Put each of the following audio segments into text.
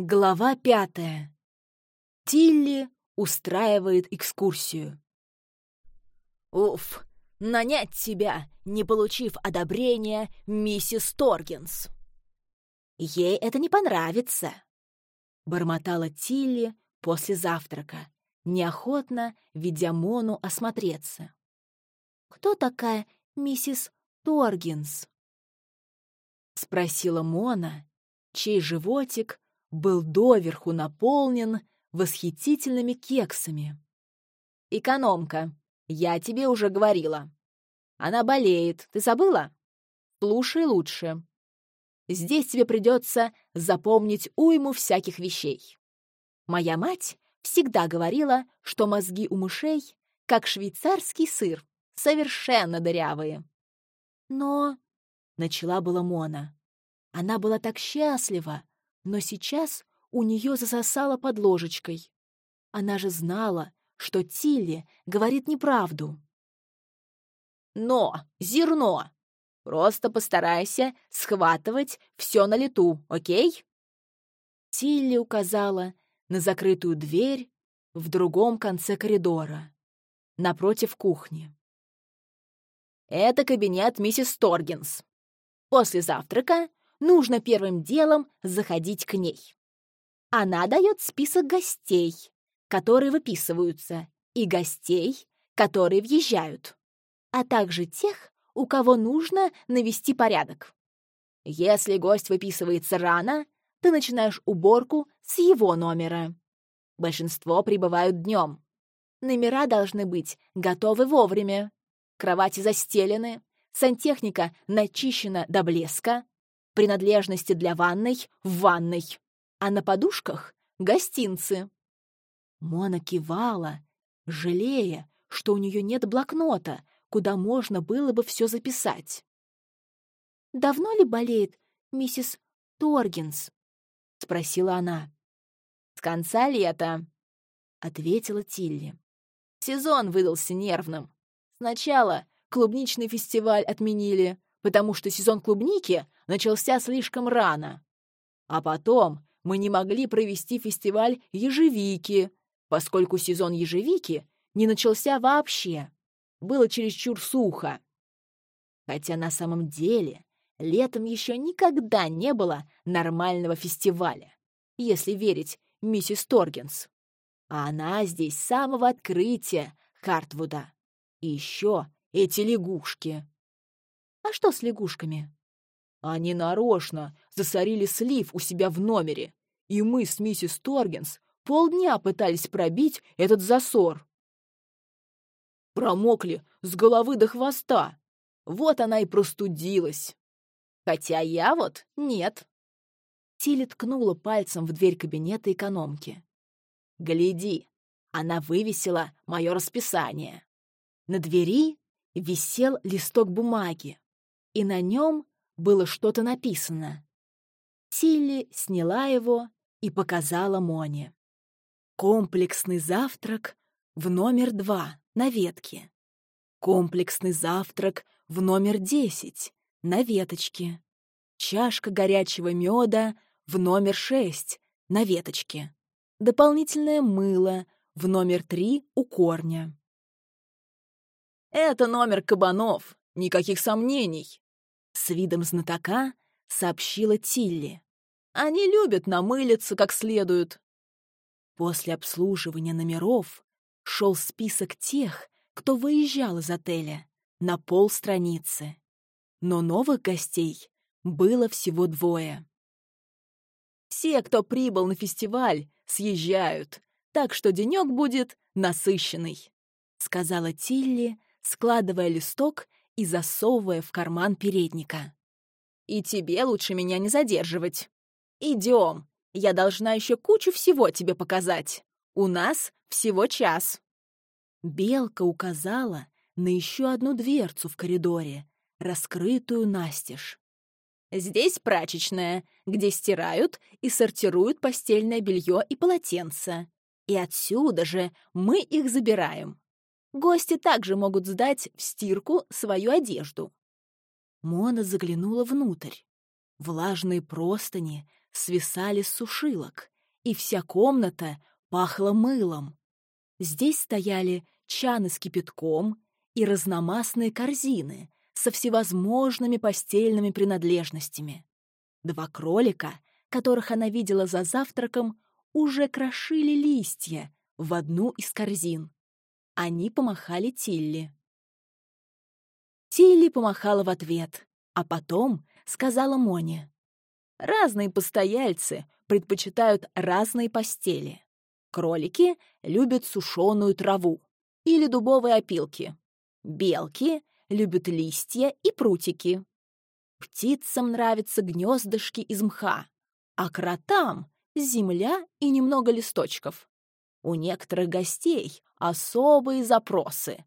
Глава пятая. Тилли устраивает экскурсию. «Уф, нанять тебя, не получив одобрения миссис Торгенс!» «Ей это не понравится!» — бормотала Тилли после завтрака, неохотно ведя Мону осмотреться. «Кто такая миссис Торгенс?» — спросила Мона, чей животик был доверху наполнен восхитительными кексами. «Экономка, я тебе уже говорила. Она болеет, ты забыла? Слушай лучше. Здесь тебе придется запомнить уйму всяких вещей. Моя мать всегда говорила, что мозги у мышей, как швейцарский сыр, совершенно дырявые. Но... Начала была Мона. Она была так счастлива, но сейчас у нее засосало под ложечкой. Она же знала, что Тилли говорит неправду. «Но, зерно! Просто постарайся схватывать все на лету, окей?» Тилли указала на закрытую дверь в другом конце коридора, напротив кухни. «Это кабинет миссис Торгенс. После завтрака нужно первым делом заходить к ней. Она дает список гостей, которые выписываются, и гостей, которые въезжают, а также тех, у кого нужно навести порядок. Если гость выписывается рано, ты начинаешь уборку с его номера. Большинство прибывают днем. Номера должны быть готовы вовремя. Кровати застелены, сантехника начищена до блеска, принадлежности для ванной в ванной, а на подушках — гостинцы. Мона кивала, жалея, что у нее нет блокнота, куда можно было бы все записать. «Давно ли болеет миссис Торгинс?» — спросила она. «С конца лета», — ответила Тилли. «Сезон выдался нервным. Сначала клубничный фестиваль отменили, потому что сезон клубники начался слишком рано. А потом мы не могли провести фестиваль ежевики, поскольку сезон ежевики не начался вообще. Было чересчур сухо. Хотя на самом деле летом еще никогда не было нормального фестиваля, если верить миссис Торгенс. А она здесь с самого открытия Хартвуда. И еще эти лягушки. А что с лягушками? Они нарочно засорили слив у себя в номере, и мы с миссис Торгенс полдня пытались пробить этот засор. Промокли с головы до хвоста. Вот она и простудилась. Хотя я вот нет. Тилли ткнула пальцем в дверь кабинета экономки. «Гляди, она вывесила мое расписание». На двери висел листок бумаги, и на нем было что-то написано. Тилли сняла его и показала Моне. Комплексный завтрак в номер два на ветке. Комплексный завтрак в номер десять на веточке. Чашка горячего меда в номер шесть на веточке. Дополнительное мыло в номер три у корня. «Это номер кабанов, никаких сомнений», с видом знатока сообщила Тилли. «Они любят намылиться как следует». После обслуживания номеров шел список тех, кто выезжал из отеля, на полстраницы. Но новых гостей было всего двое. «Все, кто прибыл на фестиваль, съезжают, так что денек будет насыщенный», — сказала Тилли, складывая листок и засовывая в карман передника. «И тебе лучше меня не задерживать. Идем, я должна еще кучу всего тебе показать. У нас всего час». Белка указала на еще одну дверцу в коридоре, раскрытую настежь. «Здесь прачечная, где стирают и сортируют постельное белье и полотенца. И отсюда же мы их забираем. Гости также могут сдать в стирку свою одежду. Мона заглянула внутрь. Влажные простыни свисали с сушилок, и вся комната пахла мылом. Здесь стояли чаны с кипятком и разномастные корзины со всевозможными постельными принадлежностями. Два кролика, которых она видела за завтраком, уже крошили листья в одну из корзин. Они помахали Тилли. Тилли помахала в ответ, а потом сказала Моне. «Разные постояльцы предпочитают разные постели. Кролики любят сушеную траву или дубовые опилки. Белки любят листья и прутики. Птицам нравятся гнездышки из мха, а кротам — земля и немного листочков. У некоторых гостей особые запросы.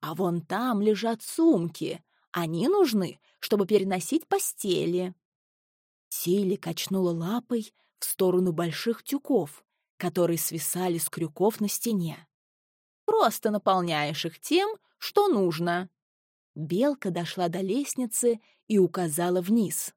А вон там лежат сумки. Они нужны, чтобы переносить постели. Тилли качнула лапой в сторону больших тюков, которые свисали с крюков на стене. Просто наполняешь их тем, что нужно. Белка дошла до лестницы и указала вниз.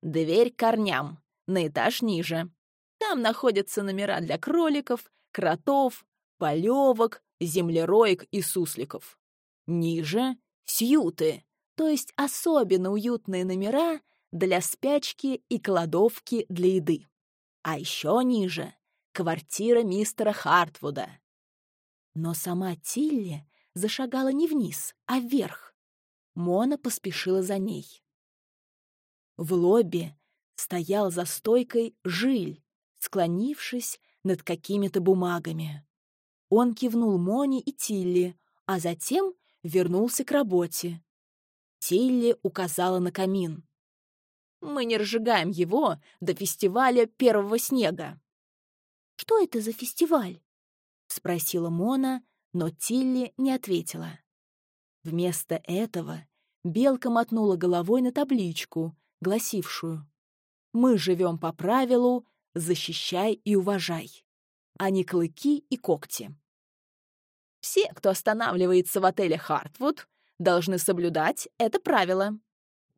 «Дверь к корням, на этаж ниже. Там находятся номера для кроликов, кротов, полевок, землероек и сусликов. Ниже — сьюты, то есть особенно уютные номера для спячки и кладовки для еды. А еще ниже — квартира мистера Хартвуда. Но сама Тилли зашагала не вниз, а вверх. Мона поспешила за ней. В лобби стоял за стойкой Жиль, склонившись над какими-то бумагами. Он кивнул Моне и Тилли, а затем вернулся к работе. Тилли указала на камин. «Мы не разжигаем его до фестиваля первого снега». «Что это за фестиваль?» — спросила Мона, но Тилли не ответила. Вместо этого Белка мотнула головой на табличку, гласившую «Мы живем по правилу «защищай и уважай», а не клыки и когти». Все, кто останавливается в отеле «Хартвуд», должны соблюдать это правило.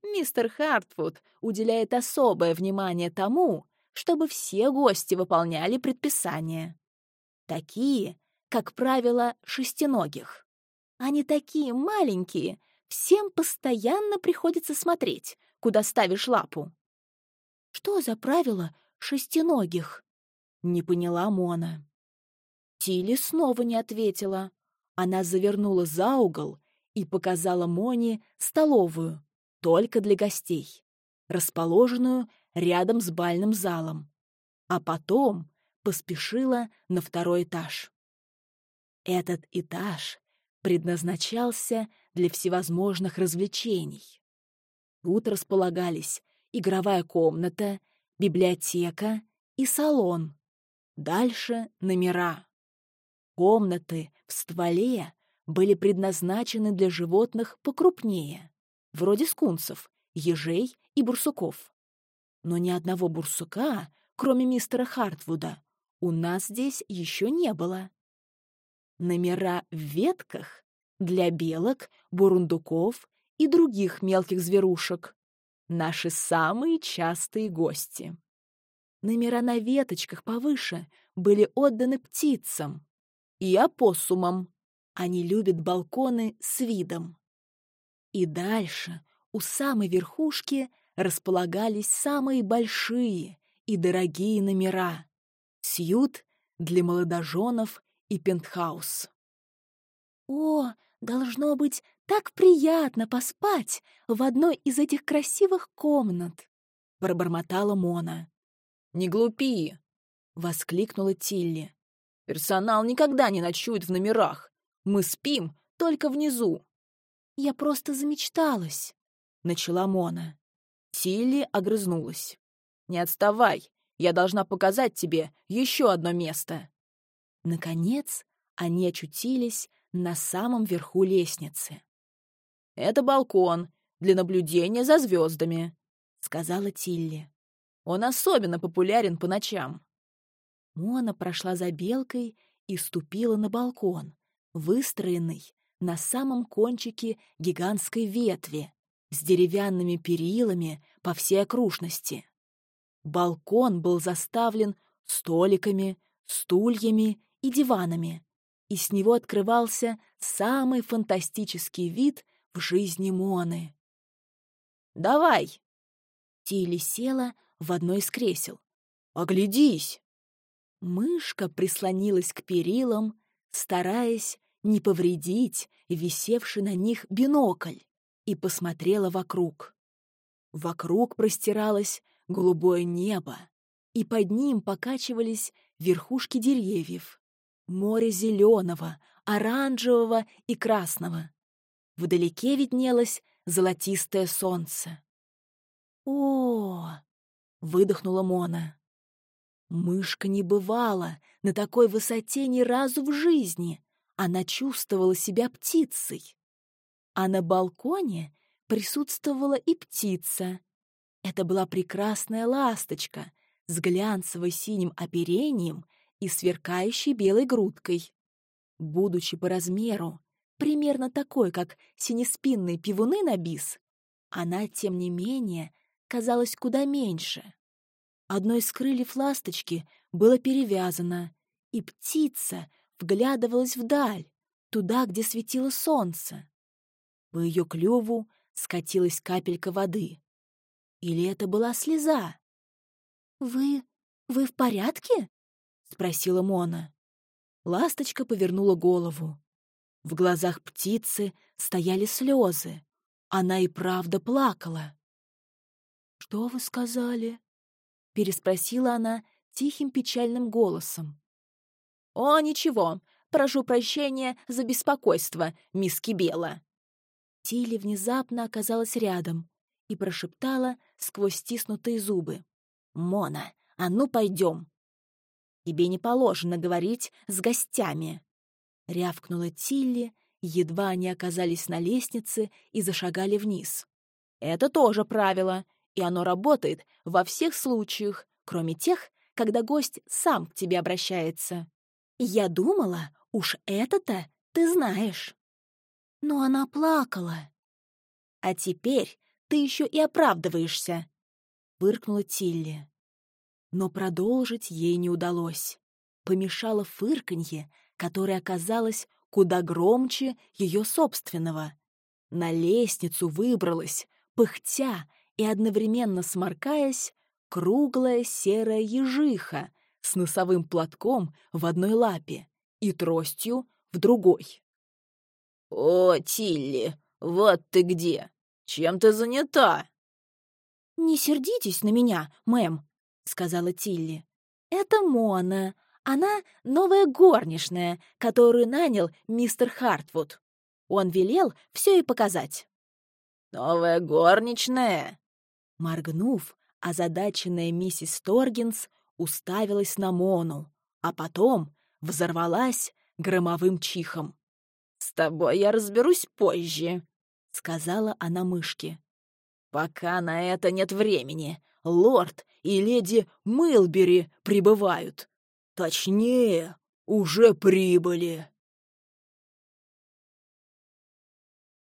Мистер Хартвуд уделяет особое внимание тому, чтобы все гости выполняли предписания. Такие, как правило, шестиногих. Они такие маленькие, всем постоянно приходится смотреть, куда ставишь лапу. «Что за правило шестиногих?» — не поняла Мона. Тилли снова не ответила. Она завернула за угол и показала Моне столовую, только для гостей, расположенную рядом с бальным залом. А потом поспешила на второй этаж. Этот этаж предназначался для всевозможных развлечений. Тут располагались игровая комната, библиотека и салон. Дальше номера. Комнаты в стволе были предназначены для животных покрупнее, вроде скунсов, ежей и бурсуков. Но ни одного бурсука, кроме мистера Хартвуда, у нас здесь еще не было. Номера в ветках для белок, бурундуков и других мелких зверушек. Наши самые частые гости. Номера на веточках повыше были отданы птицам, и опоссумам. Они любят балконы с видом. И дальше, у самой верхушки, располагались самые большие и дорогие номера. Сьют для молодоженов и пентхаус. «О, должно быть так приятно поспать в одной из этих красивых комнат!» — пробормотала Мона. «Не глупи!» — воскликнула Тилли. Персонал никогда не ночует в номерах. Мы спим только внизу. Я просто замечталась, — начала Мона. Тилли огрызнулась. «Не отставай, я должна показать тебе еще одно место». Наконец, они очутились на самом верху лестницы. «Это балкон для наблюдения за звездами», — сказала Тилли. «Он особенно популярен по ночам. Мона прошла за белкой и ступила на балкон, выстроенный на самом кончике гигантской ветви с деревянными перилами по всей окружности. Балкон был заставлен столиками, стульями и диванами, и с него открывался самый фантастический вид в жизни Моны. «Давай!» Тилли села в одно из кресел. «Оглядись!» Мышка прислонилась к перилам, стараясь не повредить висевший на них бинокль, и посмотрела вокруг. Вокруг простиралось голубое небо, и под ним покачивались верхушки деревьев. Море зеленого, оранжевого и красного. Вдалеке виднелось золотистое солнце. «О!» — выдохнула Мона. Мышка не бывала на такой высоте ни разу в жизни. Она чувствовала себя птицей. А на балконе присутствовала и птица. Это была прекрасная ласточка с глянцево-синим оперением и сверкающей белой грудкой. Будучи по размеру примерно такой, как синеспинные пивуны на бис, она, тем не менее, казалась куда меньше. Одно из крыльев ласточки было перевязано, и птица вглядывалась вдаль, туда, где светило солнце. По ее клюву скатилась капелька воды. Или это была слеза? «Вы... вы в порядке?» — спросила Мона. Ласточка повернула голову. В глазах птицы стояли слезы. Она и правда плакала. «Что вы сказали?» — переспросила она тихим печальным голосом. «О, ничего, прошу прощения за беспокойство, мисс Кибела». Тилли внезапно оказалась рядом и прошептала сквозь стиснутые зубы. «Мона, а ну пойдем!» «Тебе не положено говорить с гостями!» Рявкнула Тилли, едва они оказались на лестнице и зашагали вниз. «Это тоже правило, и оно работает во всех случаях, кроме тех, когда гость сам к тебе обращается. Я думала, уж это-то ты знаешь. Но она плакала. А теперь ты еще и оправдываешься, — выркнула Тилли. Но продолжить ей не удалось. Помешало фырканье, которое оказалось куда громче ее собственного. На лестницу выбралась, пыхтя и одновременно сморкаясь, круглая серая ежиха с носовым платком в одной лапе и тростью в другой. «О, Тилли, вот ты где! Чем ты занята?» «Не сердитесь на меня, мэм», — сказала Тилли. «Это Мона. Она новая горничная, которую нанял мистер Хартвуд. Он велел все и показать». «Новая горничная?» Моргнув, озадаченная миссис Торгинс уставилась на Мону, а потом взорвалась громовым чихом. «С тобой я разберусь позже», — сказала она мышке. «Пока на это нет времени. Лорд и леди Мылбери прибывают. Точнее, уже прибыли».